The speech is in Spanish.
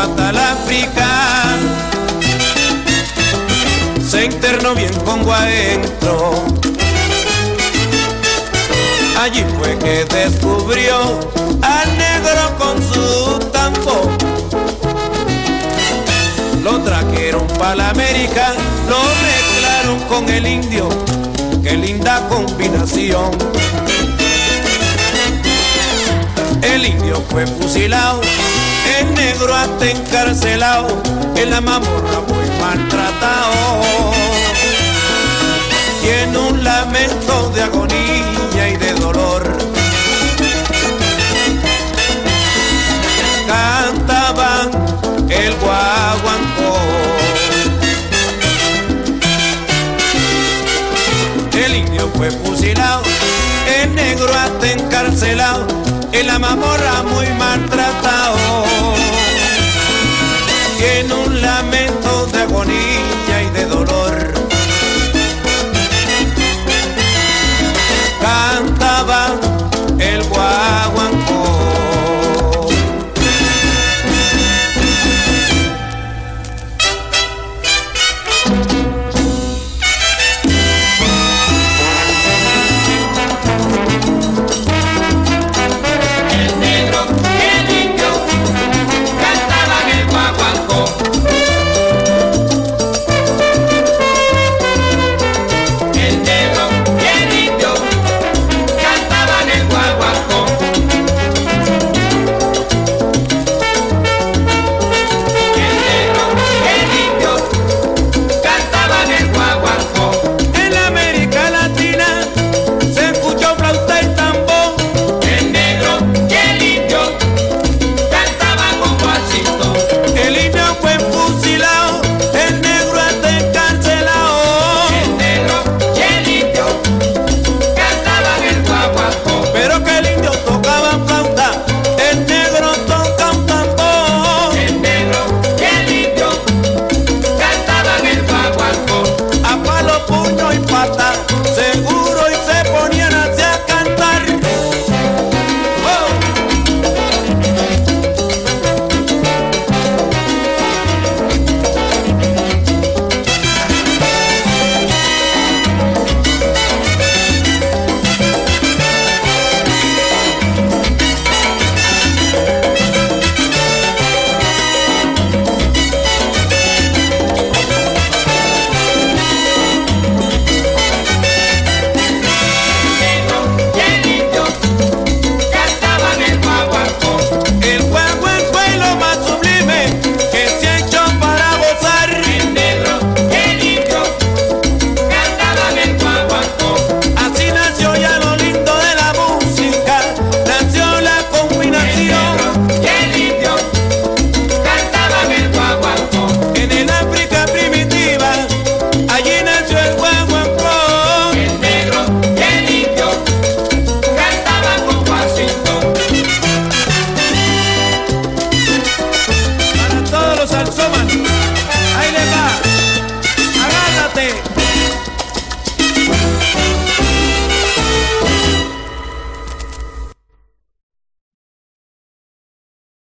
el África. Se internó bien Congo adentro. Allí fue que descubrió al negro con su tambor. Lo trajeron para la América, lo mezclaron con el indio. Qué linda combinación. El indio fue fusilado, negro hasta encarcelado, en la mamorra muy maltratado. Tiene un lamento de agonía y de dolor. Cantaban el guaguancó. El indio fue fusilado, el negro hasta encarcelado, en la mamorra muy maltratado. Tiene un